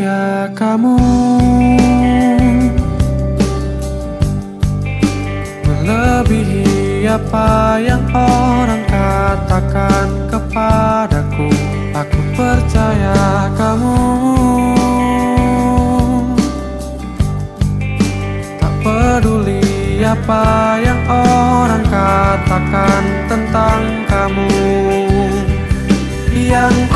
percaya kamu. Melebihi apa yang orang katakan kepadaku Aku percaya kamu. Tak peduli apa yang orang katakan tentang kamu. Yang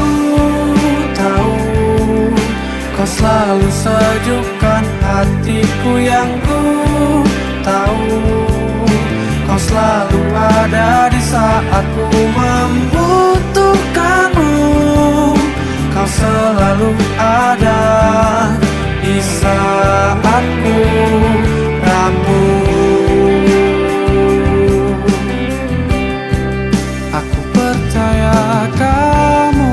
Kau selalu ada di saat ku membutuhkanmu. Kau selalu ada di saat ku rapuh Aku percaya kamu.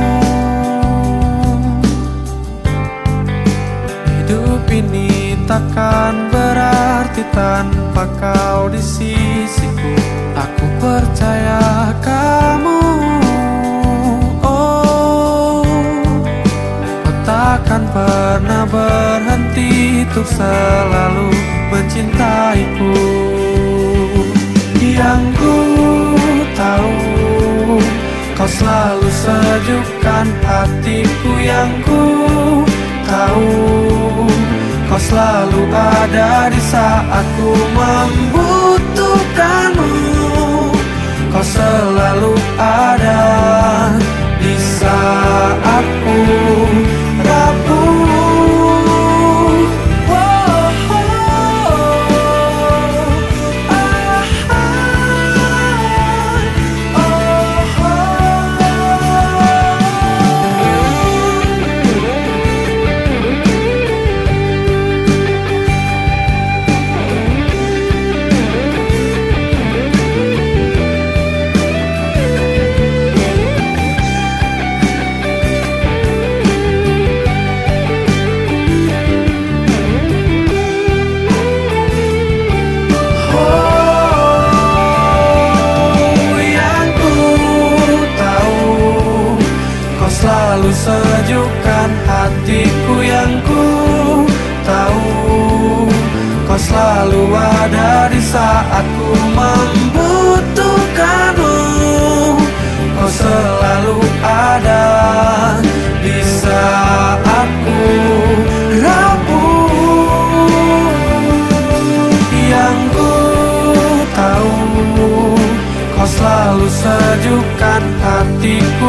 Hidup ini takkan berarti tanpa kau di sisiku takkan pernah berhenti Untuk selalu mencintaiku. Yang ku tahu Kau selalu sejukkan hatiku. Yang ku tahu Kau selalu ada di saat ku membutuhkanmu. Kau selalu ada di saat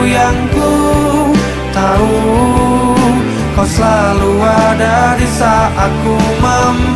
yang ku tahu Kau selalu ada di saat ku membutuhkanmu